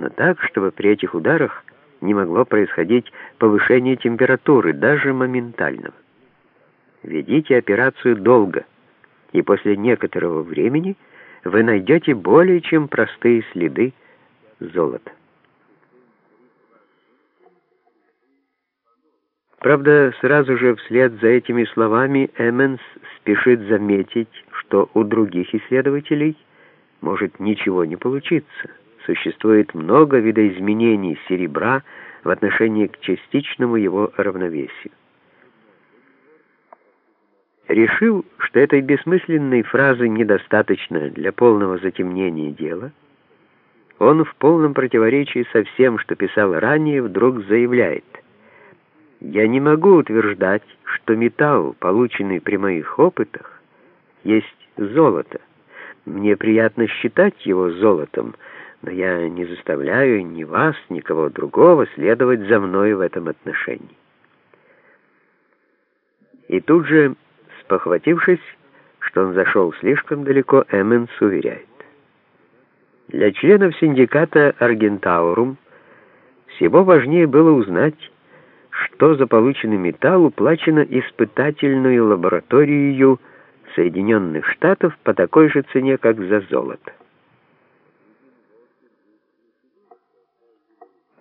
но так, чтобы при этих ударах не могло происходить повышение температуры, даже моментального. Ведите операцию долго, и после некоторого времени вы найдете более чем простые следы золота. Правда, сразу же вслед за этими словами Эмменс спешит заметить, что у других исследователей может ничего не получиться. Существует много видоизменений серебра в отношении к частичному его равновесию. Решил, что этой бессмысленной фразы недостаточно для полного затемнения дела, он в полном противоречии со всем, что писал ранее, вдруг заявляет – я не могу утверждать, что металл, полученный при моих опытах, есть золото. Мне приятно считать его золотом, но я не заставляю ни вас, ни кого другого следовать за мной в этом отношении. И тут же, спохватившись, что он зашел слишком далеко, Эмменс уверяет. Для членов синдиката «Аргентаурум» всего важнее было узнать, что за полученный металл уплачено испытательную лабораторию Соединенных Штатов по такой же цене, как за золото.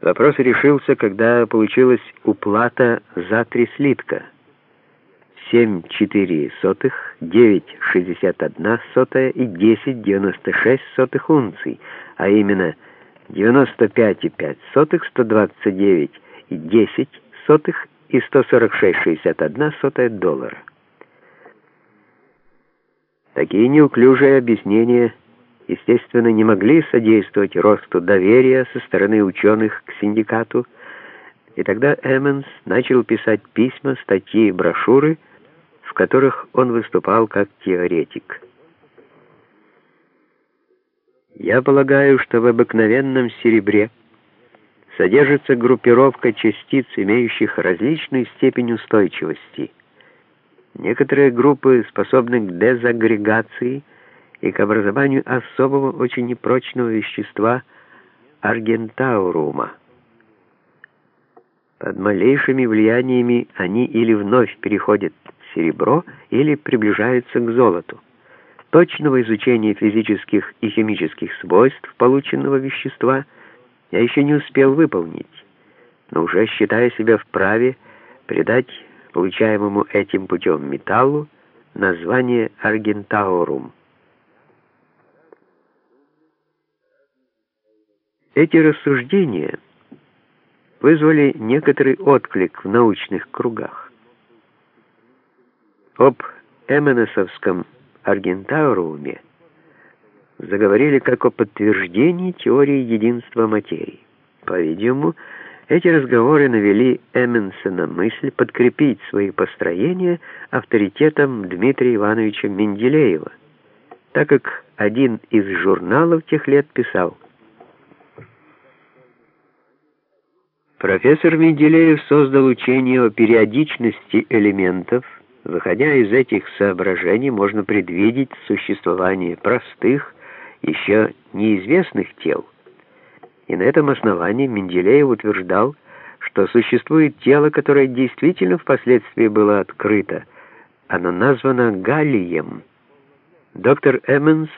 Вопрос решился, когда получилась уплата за три слитка. 7,4 сотых, 9,61 сотая и 10,96 сотых унций, а именно 95,5 сотых, 129 и 10 сотых и 146,61 сотая доллара. Такие неуклюжие объяснения, естественно, не могли содействовать росту доверия со стороны ученых к синдикату, и тогда Эммонс начал писать письма, статьи и брошюры, в которых он выступал как теоретик. Я полагаю, что в обыкновенном серебре содержится группировка частиц, имеющих различную степень устойчивости. Некоторые группы способны к дезагрегации и к образованию особого очень непрочного вещества аргентаурума. Под малейшими влияниями они или вновь переходят в серебро, или приближаются к золоту. Точного изучения физических и химических свойств полученного вещества – я еще не успел выполнить, но уже считаю себя вправе придать получаемому этим путем металлу название аргентаурум. Эти рассуждения вызвали некоторый отклик в научных кругах. Об Эменесовском аргентауруме заговорили как о подтверждении теории единства материи. По-видимому, эти разговоры навели Эмменса на мысль подкрепить свои построения авторитетом Дмитрия Ивановича Менделеева, так как один из журналов тех лет писал Профессор Менделеев создал учение о периодичности элементов. Выходя из этих соображений, можно предвидеть существование простых, еще неизвестных тел. И на этом основании Менделеев утверждал, что существует тело, которое действительно впоследствии было открыто. Оно названо Галлием. Доктор Эммонс,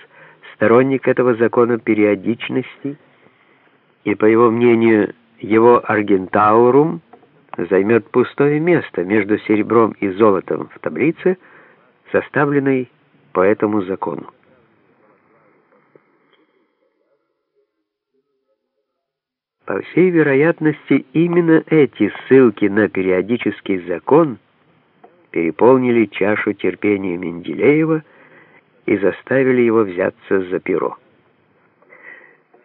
сторонник этого закона периодичности, и, по его мнению, его аргентаурум займет пустое место между серебром и золотом в таблице, составленной по этому закону. По всей вероятности, именно эти ссылки на периодический закон переполнили чашу терпения Менделеева и заставили его взяться за перо.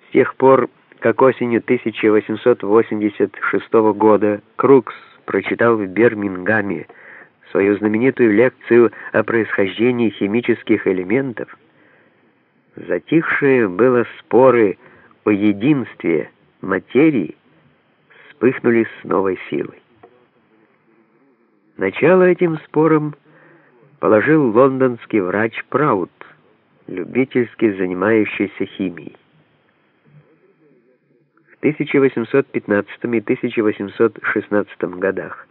С тех пор, как осенью 1886 года Крукс прочитал в Бирмингаме свою знаменитую лекцию о происхождении химических элементов, затихшие было споры о единстве материи вспыхнули с новой силой. Начало этим спорам положил лондонский врач Праут, любительски занимающийся химией. 1815 и 1816 годах.